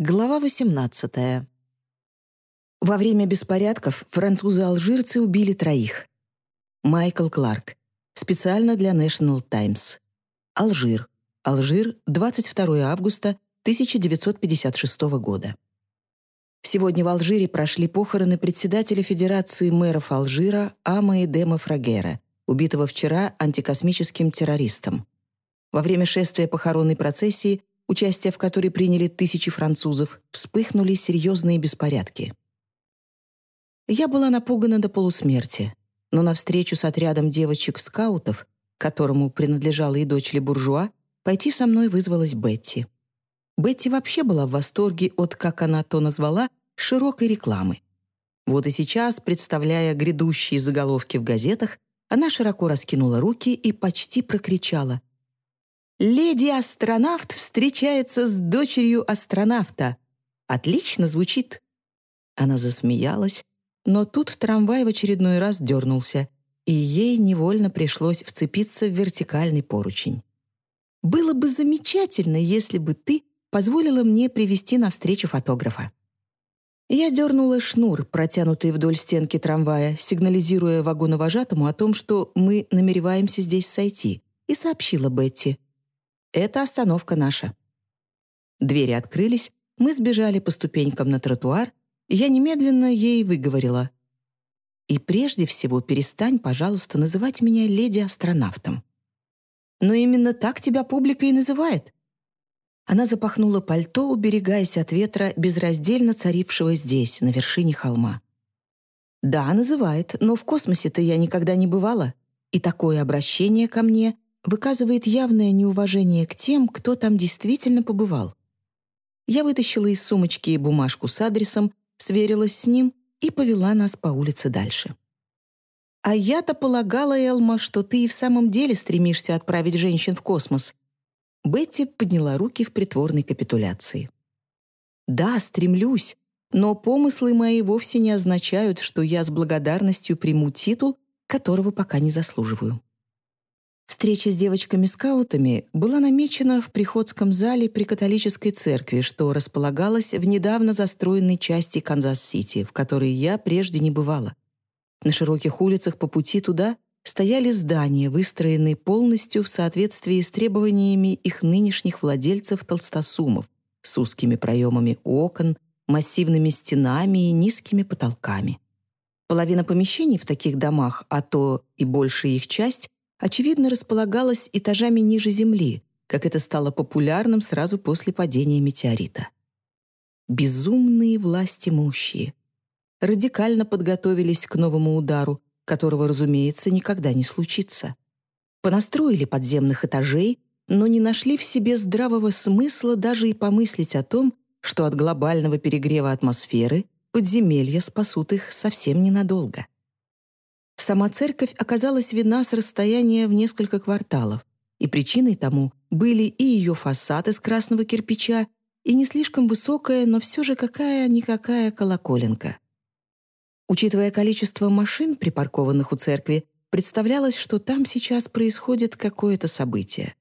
Глава 18. Во время беспорядков французы-алжирцы убили троих. Майкл Кларк. Специально для National Times. Алжир. Алжир, 22 августа 1956 года. Сегодня в Алжире прошли похороны председателя Федерации мэров Алжира Ама Эдема Фрагера, убитого вчера антикосмическим террористом. Во время шествия похоронной процессии участие в которой приняли тысячи французов, вспыхнули серьезные беспорядки. Я была напугана до полусмерти, но на встречу с отрядом девочек-скаутов, которому принадлежала и дочь буржуа, пойти со мной вызвалась Бетти. Бетти вообще была в восторге от, как она то назвала, широкой рекламы. Вот и сейчас, представляя грядущие заголовки в газетах, она широко раскинула руки и почти прокричала — «Леди-астронавт встречается с дочерью астронавта». Отлично звучит. Она засмеялась, но тут трамвай в очередной раз дернулся, и ей невольно пришлось вцепиться в вертикальный поручень. «Было бы замечательно, если бы ты позволила мне привести навстречу фотографа». Я дернула шнур, протянутый вдоль стенки трамвая, сигнализируя вагоновожатому о том, что мы намереваемся здесь сойти, и сообщила Бетти. Это остановка наша». Двери открылись, мы сбежали по ступенькам на тротуар, и я немедленно ей выговорила. «И прежде всего перестань, пожалуйста, называть меня леди-астронавтом». «Но именно так тебя публика и называет». Она запахнула пальто, уберегаясь от ветра, безраздельно царившего здесь, на вершине холма. «Да, называет, но в космосе-то я никогда не бывала, и такое обращение ко мне выказывает явное неуважение к тем, кто там действительно побывал. Я вытащила из сумочки бумажку с адресом, сверилась с ним и повела нас по улице дальше. «А я-то полагала, Элма, что ты и в самом деле стремишься отправить женщин в космос». Бетти подняла руки в притворной капитуляции. «Да, стремлюсь, но помыслы мои вовсе не означают, что я с благодарностью приму титул, которого пока не заслуживаю». Встреча с девочками-скаутами была намечена в приходском зале при католической церкви, что располагалось в недавно застроенной части Канзас-Сити, в которой я прежде не бывала. На широких улицах по пути туда стояли здания, выстроенные полностью в соответствии с требованиями их нынешних владельцев-толстосумов, с узкими проемами окон, массивными стенами и низкими потолками. Половина помещений в таких домах, а то и большая их часть, очевидно, располагалась этажами ниже Земли, как это стало популярным сразу после падения метеорита. Безумные власти имущие радикально подготовились к новому удару, которого, разумеется, никогда не случится. Понастроили подземных этажей, но не нашли в себе здравого смысла даже и помыслить о том, что от глобального перегрева атмосферы подземелья спасут их совсем ненадолго. Сама церковь оказалась видна с расстояния в несколько кварталов, и причиной тому были и ее фасад из красного кирпича, и не слишком высокая, но все же какая-никакая колоколенка. Учитывая количество машин, припаркованных у церкви, представлялось, что там сейчас происходит какое-то событие.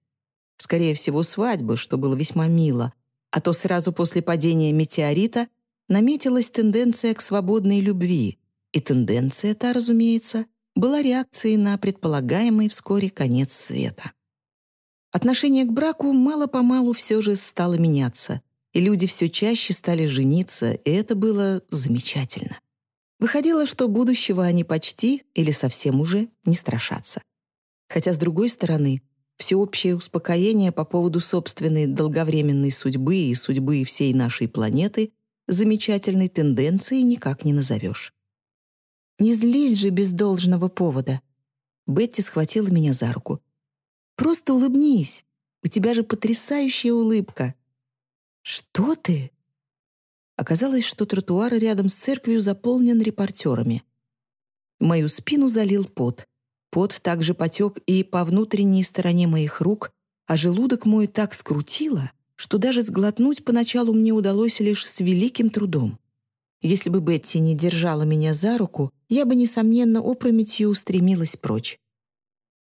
Скорее всего, свадьба, что было весьма мило, а то сразу после падения метеорита наметилась тенденция к свободной любви, и тенденция та, разумеется, была реакцией на предполагаемый вскоре конец света. Отношение к браку мало-помалу все же стало меняться, и люди все чаще стали жениться, и это было замечательно. Выходило, что будущего они почти или совсем уже не страшатся. Хотя, с другой стороны, всеобщее успокоение по поводу собственной долговременной судьбы и судьбы всей нашей планеты замечательной тенденцией никак не назовешь. Не злись же без должного повода. Бетти схватила меня за руку. Просто улыбнись. У тебя же потрясающая улыбка. Что ты? Оказалось, что тротуар рядом с церковью заполнен репортерами. Мою спину залил пот. Пот также потек и по внутренней стороне моих рук, а желудок мой так скрутило, что даже сглотнуть поначалу мне удалось лишь с великим трудом. Если бы Бетти не держала меня за руку, я бы, несомненно, опрометью устремилась прочь.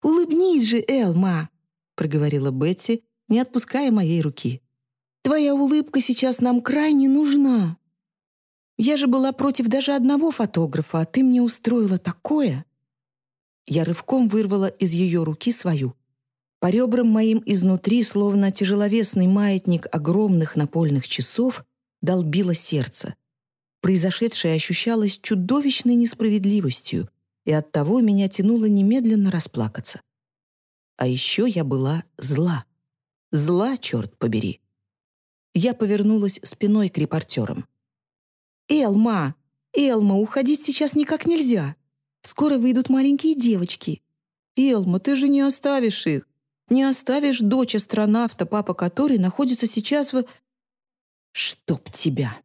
«Улыбнись же, Элма!» — проговорила Бетти, не отпуская моей руки. Твоя улыбка сейчас нам крайне нужна. Я же была против даже одного фотографа, а ты мне устроила такое. Я рывком вырвала из ее руки свою. По ребрам моим изнутри, словно тяжеловесный маятник огромных напольных часов, долбило сердце. Произошедшее ощущалось чудовищной несправедливостью, и оттого меня тянуло немедленно расплакаться. А еще я была зла. Зла, черт побери. Я повернулась спиной к репортерам. «Элма! Элма, уходить сейчас никак нельзя! Скоро выйдут маленькие девочки. Элма, ты же не оставишь их! Не оставишь дочь астронавта, папа которой находится сейчас в...» «Чтоб тебя!»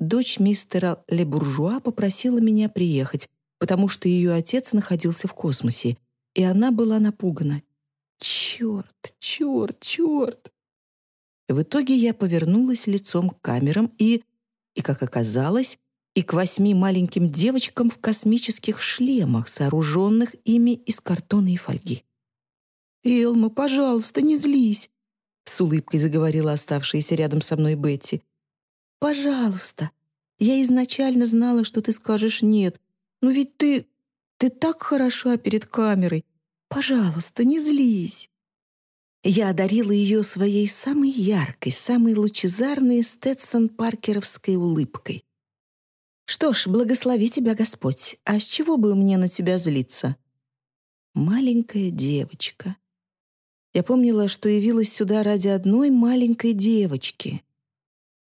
Дочь мистера Лебуржуа попросила меня приехать, потому что ее отец находился в космосе, и она была напугана. Черт, черт, черт! В итоге я повернулась лицом к камерам и, и, как оказалось, и к восьми маленьким девочкам в космических шлемах, сооруженных ими из картона и фольги. «Элма, пожалуйста, не злись!» — с улыбкой заговорила оставшаяся рядом со мной Бетти. «Пожалуйста. Я изначально знала, что ты скажешь «нет». Но ведь ты... ты так хороша перед камерой. Пожалуйста, не злись». Я одарила ее своей самой яркой, самой лучезарной Стэтсон-паркеровской улыбкой. «Что ж, благослови тебя Господь. А с чего бы мне на тебя злиться?» Маленькая девочка. Я помнила, что явилась сюда ради одной маленькой девочки.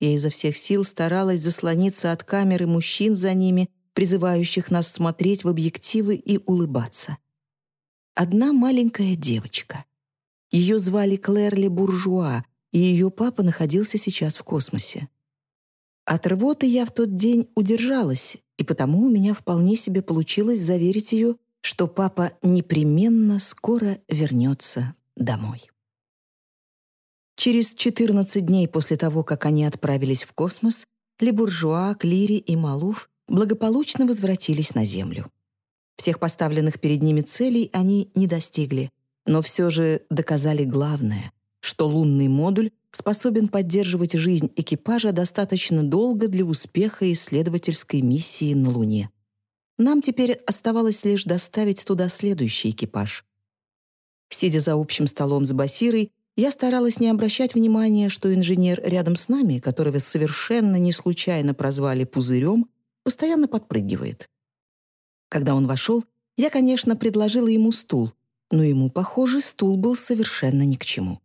Я изо всех сил старалась заслониться от камеры мужчин за ними, призывающих нас смотреть в объективы и улыбаться. Одна маленькая девочка. Ее звали Клэрли Буржуа, и ее папа находился сейчас в космосе. От рвоты я в тот день удержалась, и потому у меня вполне себе получилось заверить ее, что папа непременно скоро вернется домой. Через 14 дней после того, как они отправились в космос, Лебуржуа, Клири и Малуф благополучно возвратились на Землю. Всех поставленных перед ними целей они не достигли, но все же доказали главное, что лунный модуль способен поддерживать жизнь экипажа достаточно долго для успеха исследовательской миссии на Луне. Нам теперь оставалось лишь доставить туда следующий экипаж. Сидя за общим столом с Басирой, я старалась не обращать внимания, что инженер рядом с нами, которого совершенно не случайно прозвали «пузырем», постоянно подпрыгивает. Когда он вошел, я, конечно, предложила ему стул, но ему, похоже, стул был совершенно ни к чему.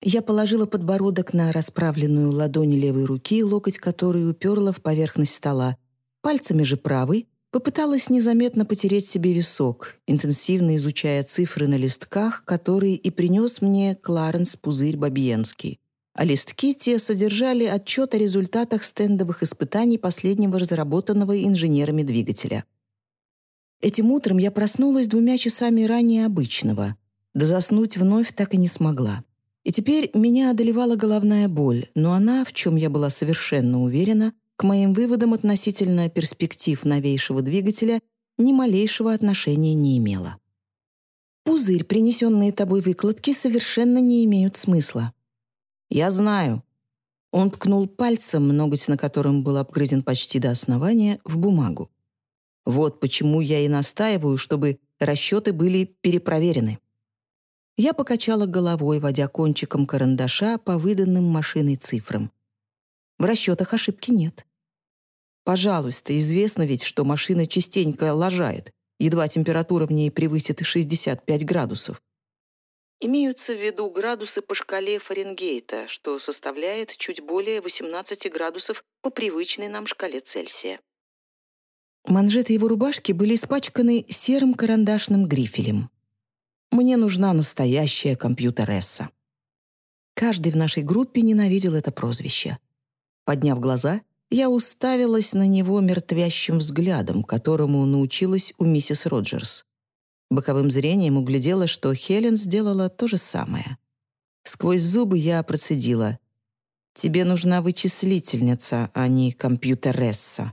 Я положила подбородок на расправленную ладонь левой руки, локоть которой уперла в поверхность стола, пальцами же правой Попыталась незаметно потереть себе висок, интенсивно изучая цифры на листках, которые и принес мне Кларенс Пузырь Бабиенский. А листки те содержали отчет о результатах стендовых испытаний последнего разработанного инженерами двигателя. Этим утром я проснулась двумя часами ранее обычного. Да заснуть вновь так и не смогла. И теперь меня одолевала головная боль, но она, в чем я была совершенно уверена, к моим выводам относительно перспектив новейшего двигателя ни малейшего отношения не имела. Пузырь, принесенные тобой выкладки, совершенно не имеют смысла. Я знаю. Он ткнул пальцем, ноготь на котором был обгрызен почти до основания, в бумагу. Вот почему я и настаиваю, чтобы расчеты были перепроверены. Я покачала головой, водя кончиком карандаша по выданным машиной цифрам. В расчетах ошибки нет. Пожалуйста, известно ведь, что машина частенько лажает, едва температура в ней превысит 65 градусов. Имеются в виду градусы по шкале Фаренгейта, что составляет чуть более 18 градусов по привычной нам шкале Цельсия. Манжеты его рубашки были испачканы серым карандашным грифелем. Мне нужна настоящая компьютересса. Каждый в нашей группе ненавидел это прозвище. Подняв глаза, я уставилась на него мертвящим взглядом, которому научилась у миссис Роджерс. Боковым зрением углядела, что Хелен сделала то же самое. Сквозь зубы я процедила. «Тебе нужна вычислительница, а не компьютересса».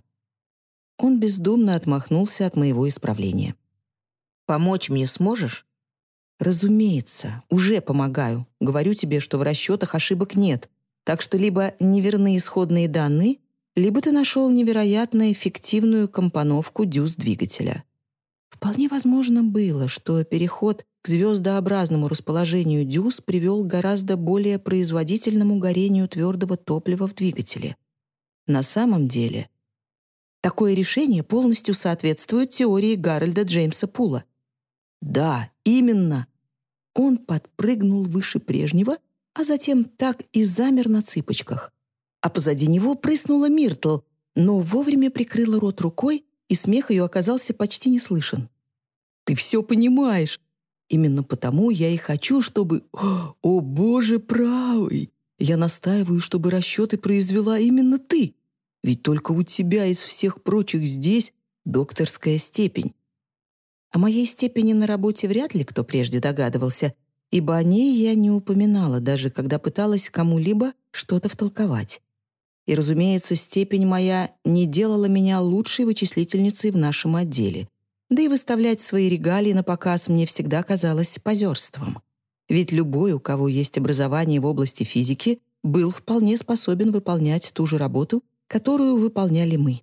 Он бездумно отмахнулся от моего исправления. «Помочь мне сможешь?» «Разумеется, уже помогаю. Говорю тебе, что в расчетах ошибок нет. Так что либо неверны исходные данные, либо ты нашел невероятно эффективную компоновку дюз двигателя. Вполне возможно было, что переход к звездообразному расположению дюз привел к гораздо более производительному горению твердого топлива в двигателе. На самом деле, такое решение полностью соответствует теории Гарольда Джеймса Пула. Да, именно. Он подпрыгнул выше прежнего, а затем так и замер на цыпочках. А позади него прыснула Миртл, но вовремя прикрыла рот рукой, и смех ее оказался почти не слышен. «Ты все понимаешь!» Именно потому я и хочу, чтобы... О, боже правый! Я настаиваю, чтобы расчеты произвела именно ты. Ведь только у тебя из всех прочих здесь докторская степень. О моей степени на работе вряд ли кто прежде догадывался, ибо о ней я не упоминала, даже когда пыталась кому-либо что-то втолковать. И, разумеется, степень моя не делала меня лучшей вычислительницей в нашем отделе. Да и выставлять свои регалии на показ мне всегда казалось позерством. Ведь любой, у кого есть образование в области физики, был вполне способен выполнять ту же работу, которую выполняли мы.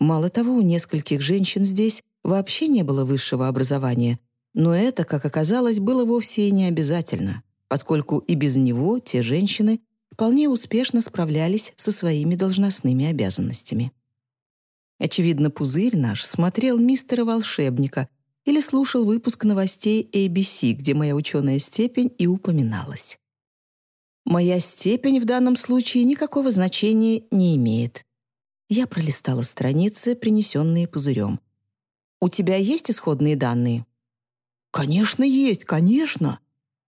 Мало того, у нескольких женщин здесь вообще не было высшего образования, но это, как оказалось, было вовсе и не обязательно, поскольку и без него те женщины вполне успешно справлялись со своими должностными обязанностями. Очевидно, пузырь наш смотрел «Мистера-волшебника» или слушал выпуск новостей ABC, где моя ученая степень и упоминалась. Моя степень в данном случае никакого значения не имеет. Я пролистала страницы, принесенные пузырем. «У тебя есть исходные данные?» «Конечно есть, конечно!»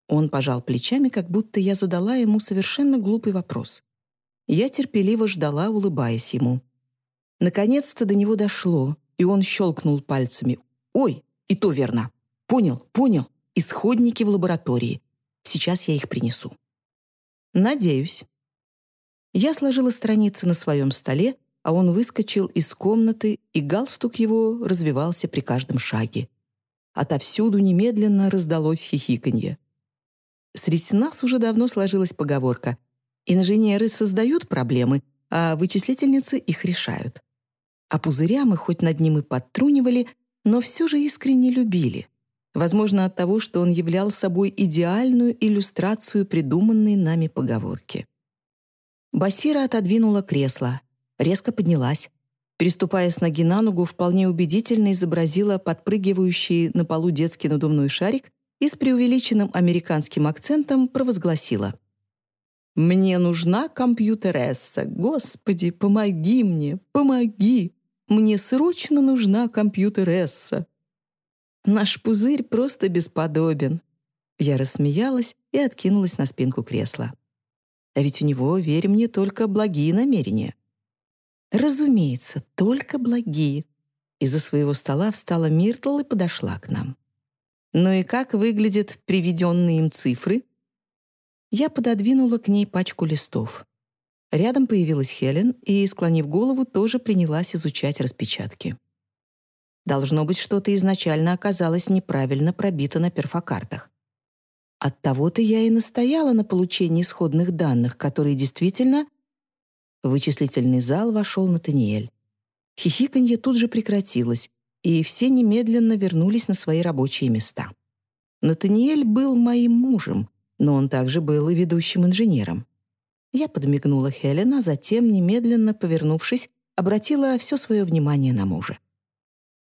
Он пожал плечами, как будто я задала ему совершенно глупый вопрос. Я терпеливо ждала, улыбаясь ему. Наконец-то до него дошло, и он щелкнул пальцами. «Ой, и то верно. Понял, понял. Исходники в лаборатории. Сейчас я их принесу». «Надеюсь». Я сложила страницы на своем столе, а он выскочил из комнаты, и галстук его развивался при каждом шаге. Отовсюду немедленно раздалось хихиканье. Среди нас уже давно сложилась поговорка «Инженеры создают проблемы, а вычислительницы их решают». А пузыря мы хоть над ним и подтрунивали, но все же искренне любили. Возможно, от того, что он являл собой идеальную иллюстрацию придуманной нами поговорки. Басира отодвинула кресло, резко поднялась. Переступая с ноги на ногу, вполне убедительно изобразила подпрыгивающий на полу детский надувной шарик и с преувеличенным американским акцентом провозгласила. «Мне нужна компьютересса. Господи, помоги мне, помоги!» Мне срочно нужна компьютересса. Наш пузырь просто бесподобен. Я рассмеялась и откинулась на спинку кресла. А ведь у него, верь мне, только благие намерения. Разумеется, только благие. Из-за своего стола встала Миртл и подошла к нам. Ну и как выглядят приведенные им цифры? Я пододвинула к ней пачку листов. Рядом появилась Хелен и, склонив голову, тоже принялась изучать распечатки. Должно быть, что-то изначально оказалось неправильно пробито на перфокартах. Оттого-то я и настояла на получении исходных данных, которые действительно... Вычислительный зал вошел Натаниэль. Хихиканье тут же прекратилось, и все немедленно вернулись на свои рабочие места. Натаниэль был моим мужем, но он также был и ведущим инженером. Я подмигнула Хелен, а затем, немедленно повернувшись, обратила все свое внимание на мужа.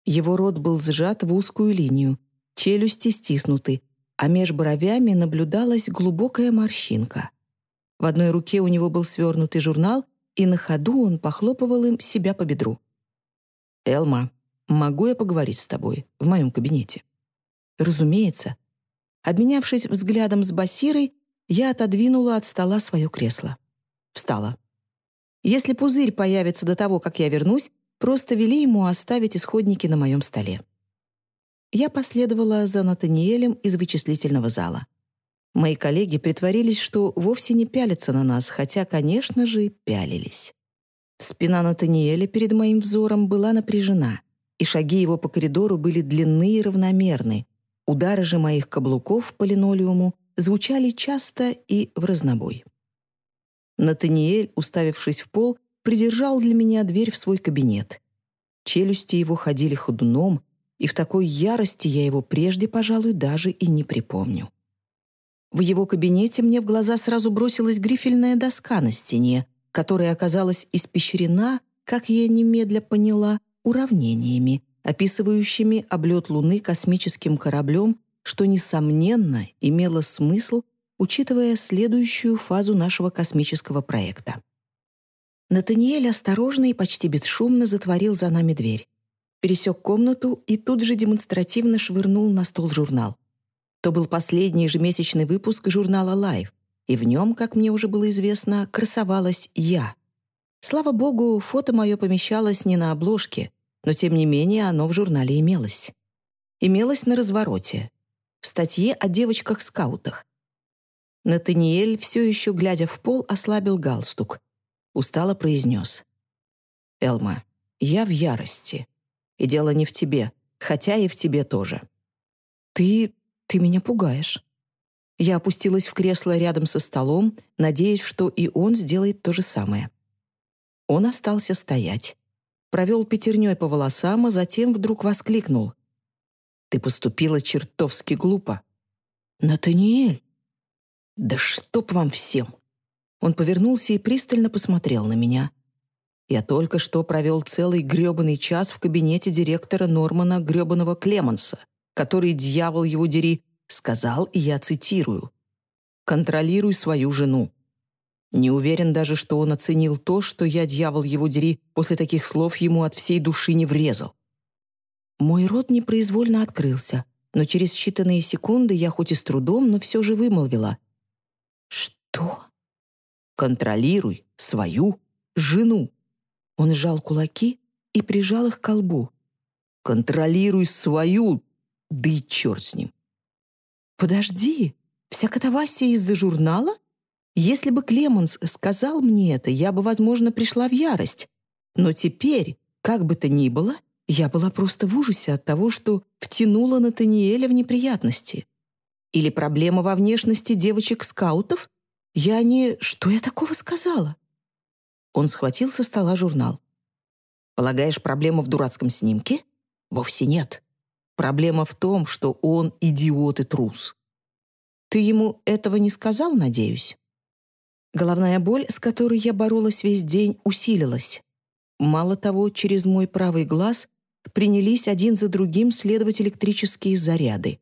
Его рот был сжат в узкую линию, челюсти стиснуты, а меж бровями наблюдалась глубокая морщинка. В одной руке у него был свернутый журнал, и на ходу он похлопывал им себя по бедру. «Элма, могу я поговорить с тобой в моем кабинете?» «Разумеется». Обменявшись взглядом с Басирой, я отодвинула от стола свое кресло. Встала. Если пузырь появится до того, как я вернусь, просто вели ему оставить исходники на моем столе. Я последовала за Натаниэлем из вычислительного зала. Мои коллеги притворились, что вовсе не пялятся на нас, хотя, конечно же, пялились. Спина Натаниэля перед моим взором была напряжена, и шаги его по коридору были длинны и равномерны. Удары же моих каблуков по линолеуму звучали часто и в разнобой. Натаниэль, уставившись в пол, придержал для меня дверь в свой кабинет. Челюсти его ходили ходуном, и в такой ярости я его прежде, пожалуй, даже и не припомню. В его кабинете мне в глаза сразу бросилась грифельная доска на стене, которая оказалась испещрена, как я немедля поняла, уравнениями, описывающими облет Луны космическим кораблем, что, несомненно, имело смысл, учитывая следующую фазу нашего космического проекта. Натаниэль осторожно и почти бесшумно затворил за нами дверь. Пересек комнату и тут же демонстративно швырнул на стол журнал. То был последний ежемесячный выпуск журнала Life, и в нем, как мне уже было известно, красовалась я. Слава богу, фото мое помещалось не на обложке, но тем не менее оно в журнале имелось. Имелось на развороте, в статье о девочках-скаутах. Натаниэль, все еще глядя в пол, ослабил галстук. Устало произнес. «Элма, я в ярости. И дело не в тебе, хотя и в тебе тоже». «Ты ты меня пугаешь». Я опустилась в кресло рядом со столом, надеясь, что и он сделает то же самое. Он остался стоять. Провел пятерней по волосам, а затем вдруг воскликнул. «Ты поступила чертовски глупо». «Натаниэль!» «Да чтоб вам всем!» Он повернулся и пристально посмотрел на меня. Я только что провел целый грёбаный час в кабинете директора Нормана грёбаного Клеманса который, дьявол его дери, сказал, и я цитирую, «Контролируй свою жену». Не уверен даже, что он оценил то, что я, дьявол его дери, после таких слов ему от всей души не врезал. Мой рот непроизвольно открылся, но через считанные секунды я хоть и с трудом, но все же вымолвила. «Что?» «Контролируй свою жену». Он сжал кулаки и прижал их к колбу. «Контролируй свою да и черт с ним. «Подожди, вся катавасия из-за журнала? Если бы Клеменс сказал мне это, я бы, возможно, пришла в ярость. Но теперь, как бы то ни было, я была просто в ужасе от того, что втянула Натаниэля в неприятности. Или проблема во внешности девочек-скаутов? Я не... Что я такого сказала?» Он схватил со стола журнал. «Полагаешь, проблема в дурацком снимке? Вовсе нет. Проблема в том, что он идиот и трус. Ты ему этого не сказал, надеюсь? Головная боль, с которой я боролась весь день, усилилась. Мало того, через мой правый глаз принялись один за другим следовать электрические заряды.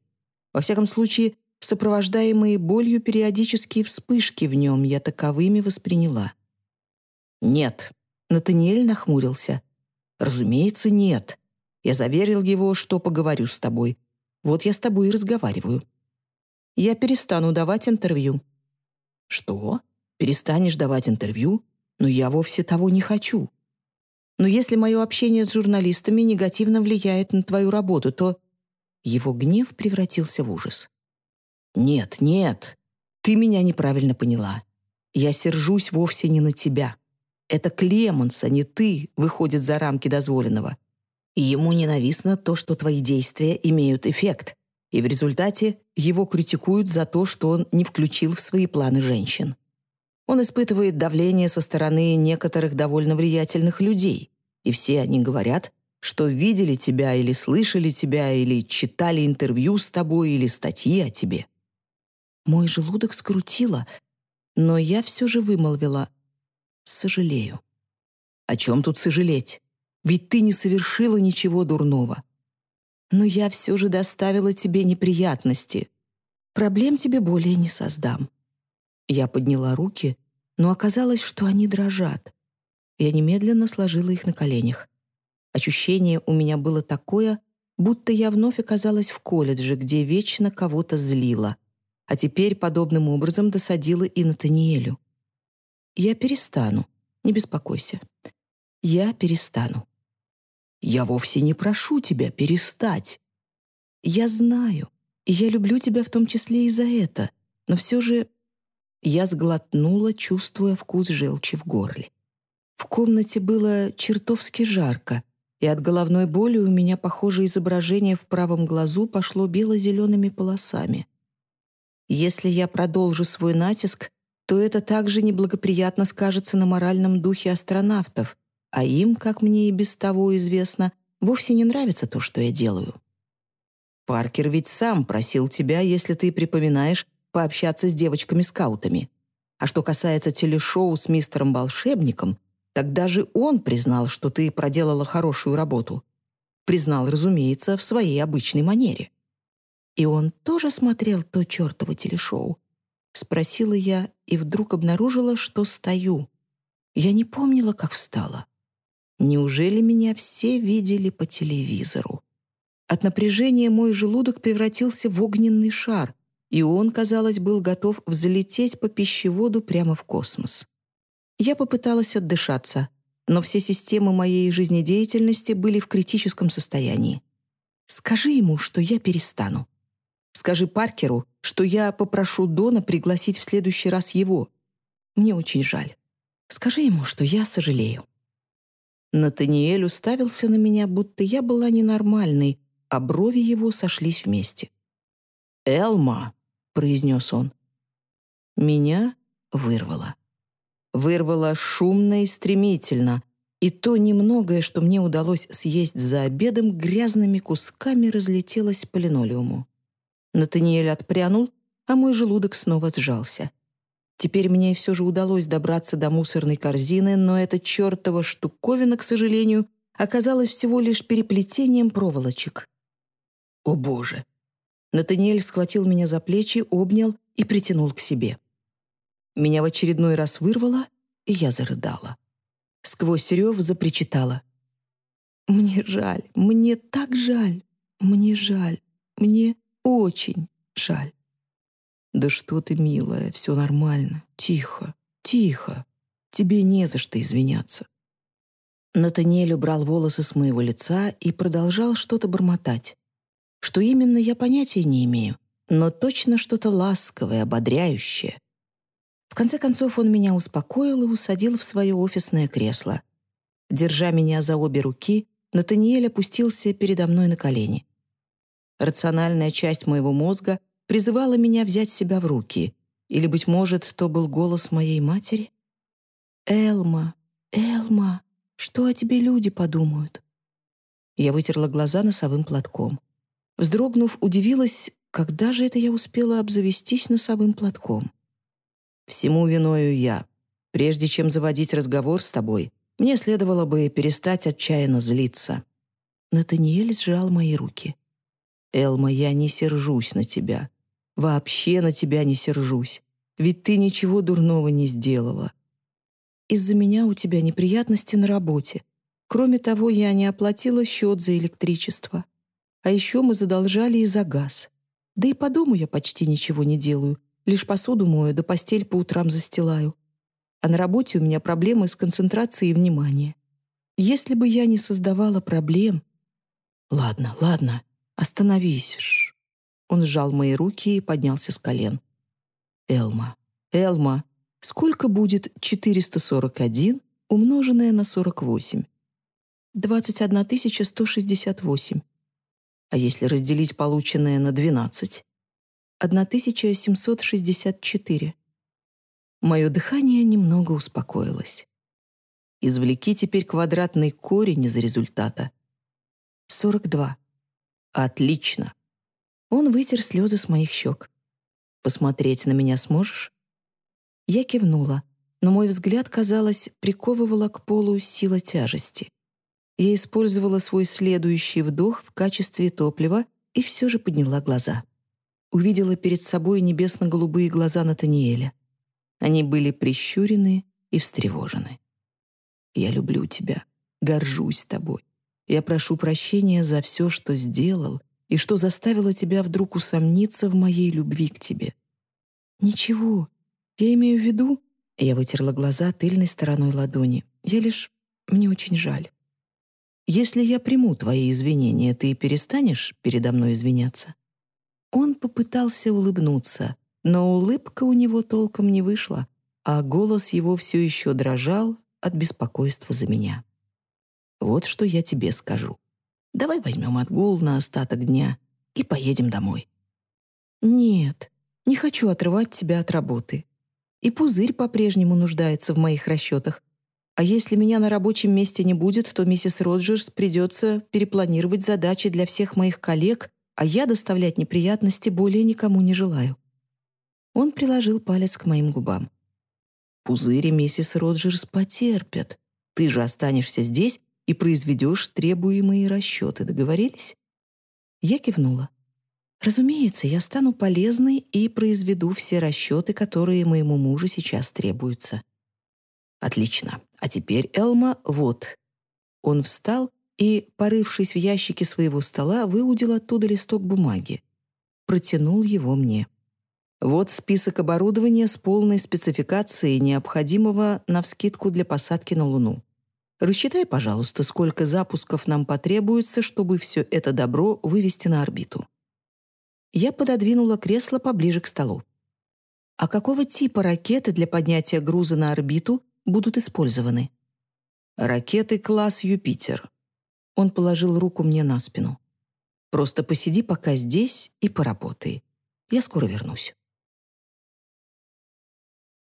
Во всяком случае, сопровождаемые болью периодические вспышки в нем я таковыми восприняла. «Нет», — Натаниэль нахмурился. «Разумеется, нет. Я заверил его, что поговорю с тобой. Вот я с тобой и разговариваю. Я перестану давать интервью». «Что? Перестанешь давать интервью? Но я вовсе того не хочу. Но если мое общение с журналистами негативно влияет на твою работу, то...» Его гнев превратился в ужас. «Нет, нет, ты меня неправильно поняла. Я сержусь вовсе не на тебя. Это Клеманс, а не ты, выходит за рамки дозволенного и ему ненавистно то, что твои действия имеют эффект, и в результате его критикуют за то, что он не включил в свои планы женщин. Он испытывает давление со стороны некоторых довольно влиятельных людей, и все они говорят, что видели тебя или слышали тебя, или читали интервью с тобой или статьи о тебе. Мой желудок скрутило, но я все же вымолвила «сожалею». О чем тут сожалеть? ведь ты не совершила ничего дурного. Но я все же доставила тебе неприятности. Проблем тебе более не создам». Я подняла руки, но оказалось, что они дрожат. Я немедленно сложила их на коленях. Ощущение у меня было такое, будто я вновь оказалась в колледже, где вечно кого-то злила, а теперь подобным образом досадила и Натаниэлю. «Я перестану, не беспокойся. Я перестану». Я вовсе не прошу тебя перестать. Я знаю, и я люблю тебя в том числе и за это, но все же я сглотнула, чувствуя вкус желчи в горле. В комнате было чертовски жарко, и от головной боли у меня, похоже, изображение в правом глазу пошло бело-зелеными полосами. Если я продолжу свой натиск, то это также неблагоприятно скажется на моральном духе астронавтов, а им, как мне и без того известно, вовсе не нравится то, что я делаю. Паркер ведь сам просил тебя, если ты припоминаешь, пообщаться с девочками-скаутами. А что касается телешоу с мистером-волшебником, так даже он признал, что ты проделала хорошую работу. Признал, разумеется, в своей обычной манере. И он тоже смотрел то чертово телешоу. Спросила я и вдруг обнаружила, что стою. Я не помнила, как встала. Неужели меня все видели по телевизору? От напряжения мой желудок превратился в огненный шар, и он, казалось, был готов взлететь по пищеводу прямо в космос. Я попыталась отдышаться, но все системы моей жизнедеятельности были в критическом состоянии. Скажи ему, что я перестану. Скажи Паркеру, что я попрошу Дона пригласить в следующий раз его. Мне очень жаль. Скажи ему, что я сожалею». Натаниэль уставился на меня, будто я была ненормальной, а брови его сошлись вместе. «Элма», — произнес он. Меня вырвало. Вырвало шумно и стремительно, и то немногое, что мне удалось съесть за обедом, грязными кусками разлетелось по линолеуму. Натаниэль отпрянул, а мой желудок снова сжался. Теперь мне все же удалось добраться до мусорной корзины, но эта чертова штуковина, к сожалению, оказалась всего лишь переплетением проволочек. «О, Боже!» Натаниэль схватил меня за плечи, обнял и притянул к себе. Меня в очередной раз вырвало, и я зарыдала. Сквозь рев запричитала. «Мне жаль, мне так жаль, мне жаль, мне очень жаль». «Да что ты, милая, все нормально. Тихо, тихо. Тебе не за что извиняться». Натаниэль убрал волосы с моего лица и продолжал что-то бормотать. Что именно, я понятия не имею, но точно что-то ласковое, ободряющее. В конце концов он меня успокоил и усадил в свое офисное кресло. Держа меня за обе руки, Натаниэль опустился передо мной на колени. Рациональная часть моего мозга призывала меня взять себя в руки. Или, быть может, то был голос моей матери? «Элма, Элма, что о тебе люди подумают?» Я вытерла глаза носовым платком. Вздрогнув, удивилась, когда же это я успела обзавестись носовым платком. «Всему виною я. Прежде чем заводить разговор с тобой, мне следовало бы перестать отчаянно злиться». Натаниэль сжал мои руки. Элма, я не сержусь на тебя. Вообще на тебя не сержусь. Ведь ты ничего дурного не сделала. Из-за меня у тебя неприятности на работе. Кроме того, я не оплатила счет за электричество. А еще мы задолжали и за газ. Да и по дому я почти ничего не делаю. Лишь посуду мою, да постель по утрам застилаю. А на работе у меня проблемы с концентрацией и вниманием. Если бы я не создавала проблем... Ладно, ладно, «Остановись!» Ш Он сжал мои руки и поднялся с колен. «Элма, Элма, сколько будет 441 умноженное на 48?» «21 168. А если разделить полученное на 12?» «1764». Мое дыхание немного успокоилось. Извлеки теперь квадратный корень из результата. 42. «Отлично!» Он вытер слезы с моих щек. «Посмотреть на меня сможешь?» Я кивнула, но мой взгляд, казалось, приковывала к полу сила тяжести. Я использовала свой следующий вдох в качестве топлива и все же подняла глаза. Увидела перед собой небесно-голубые глаза Натаниэля. Они были прищурены и встревожены. «Я люблю тебя, горжусь тобой. Я прошу прощения за все, что сделал и что заставило тебя вдруг усомниться в моей любви к тебе. Ничего, я имею в виду... Я вытерла глаза тыльной стороной ладони. Я лишь... Мне очень жаль. Если я приму твои извинения, ты перестанешь передо мной извиняться? Он попытался улыбнуться, но улыбка у него толком не вышла, а голос его все еще дрожал от беспокойства за меня. Вот что я тебе скажу. Давай возьмем отгул на остаток дня и поедем домой. Нет, не хочу отрывать тебя от работы. И пузырь по-прежнему нуждается в моих расчетах. А если меня на рабочем месте не будет, то миссис Роджерс придется перепланировать задачи для всех моих коллег, а я доставлять неприятности более никому не желаю. Он приложил палец к моим губам. «Пузыри миссис Роджерс потерпят. Ты же останешься здесь и произведешь требуемые расчеты. Договорились?» Я кивнула. «Разумеется, я стану полезной и произведу все расчеты, которые моему мужу сейчас требуются». «Отлично. А теперь, Элма, вот». Он встал и, порывшись в ящике своего стола, выудил оттуда листок бумаги. Протянул его мне. Вот список оборудования с полной спецификацией необходимого навскидку для посадки на Луну. Рассчитай, пожалуйста, сколько запусков нам потребуется, чтобы все это добро вывести на орбиту. Я пододвинула кресло поближе к столу. А какого типа ракеты для поднятия груза на орбиту будут использованы? Ракеты класс «Юпитер». Он положил руку мне на спину. Просто посиди пока здесь и поработай. Я скоро вернусь.